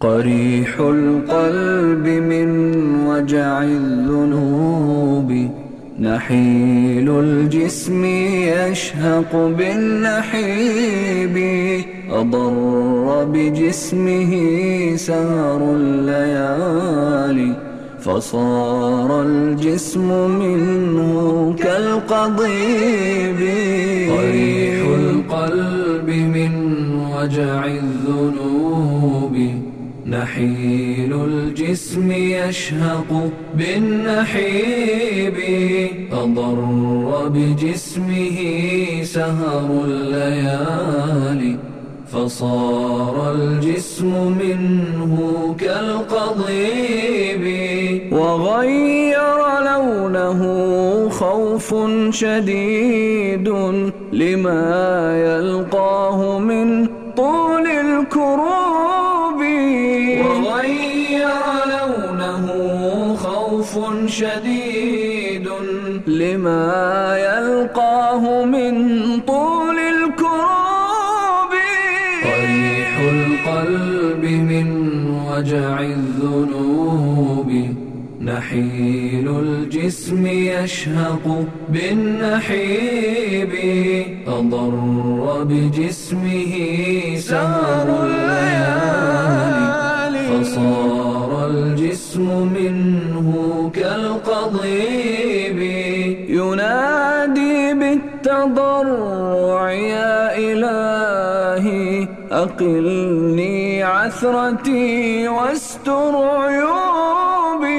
قريح القلب من وجع الذنوب. نحيل الجسم يشهق بالنحيب. أضر بجسمه سهر الليالي. فصار الجسم منه كالقضيب. قريح القلب من وجع الذنوب. نحيل الجسم يشهق بالنحيب أضر بجسمه سهر الليالي فصار الجسم منه كالقضيب. وغير لونه خوف شديد لما يلقاه من طول الكروب. خوف شديد لما يلقاه من طول الكروب. قريح القلب من وجع الذنوب. نحيل الجسم يشهق بالنحيب. أضر بجسمه سهر فصار الجسم منه كالقضيب ينادي بالتضرع يا إلهي أقلني عثرتي واستر عيوبي.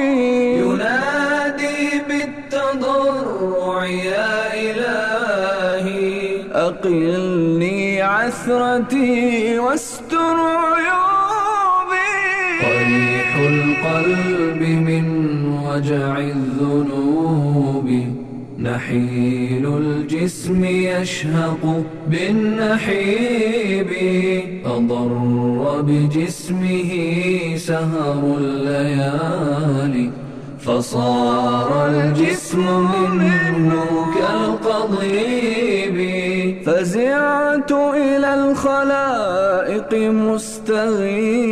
ينادي بالتضرع يا إلهي أقلني عثرتي واستر القلب من وجع الذنوب. نحيل الجسم يشهق بالنحيب. أضر بجسمه سهر الليالي. فصار الجسم منه كالقضيب. فزعت إلى الخلائق مستغيثا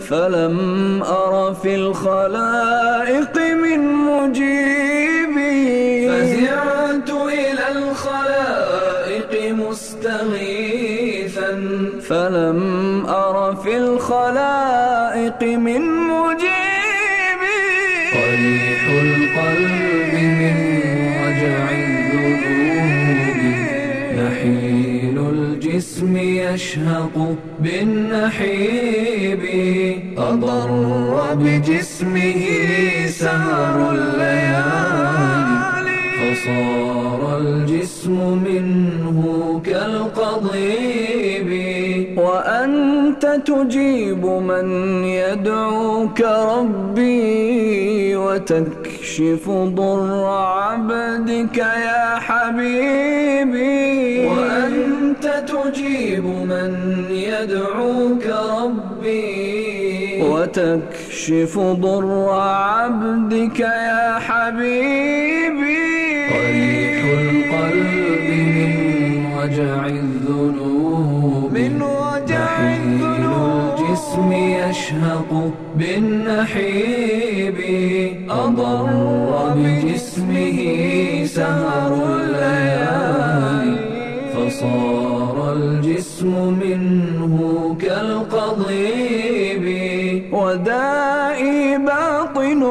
فلم أر في الخلائق من مجيبي فزعت إلى الخلائق مستغيثا فلم أر في الخلائق من مجيبي قريح القلب من وجع الذنوب نحيل الجسم يشهق بالنحيب. أضر بجسمه سهر الليالي. فصار الجسم منه كالقضيب. وأنت تجيب من يدعوك ربي وتكشف ضر عبدك يا حبيبي. وأنت تجيب من يدعوك ربي. وتكشف ضر عبدك يا حبيبي. قريح القلب من وجع الذنوب. من وجع الذنوب. الجسم يشهق بالنحيب. أضر بجسمه ودائي باطن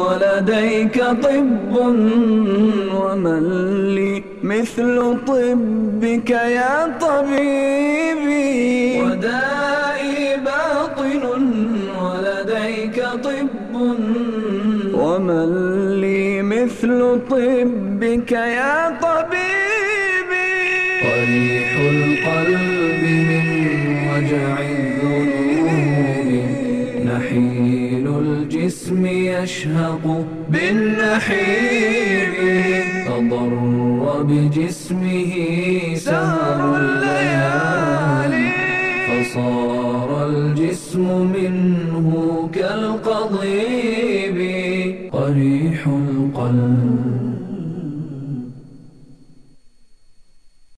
ولديك طب ومن لي مثل طبك يا طبيبي. ودائي باطن ولديك طب ومن لي مثل طبك يا طبيبي. قريح يشهق بالنحيب أضر بجسمه سهر الليالي فصار الجسم منه كالقضيب قريح القلب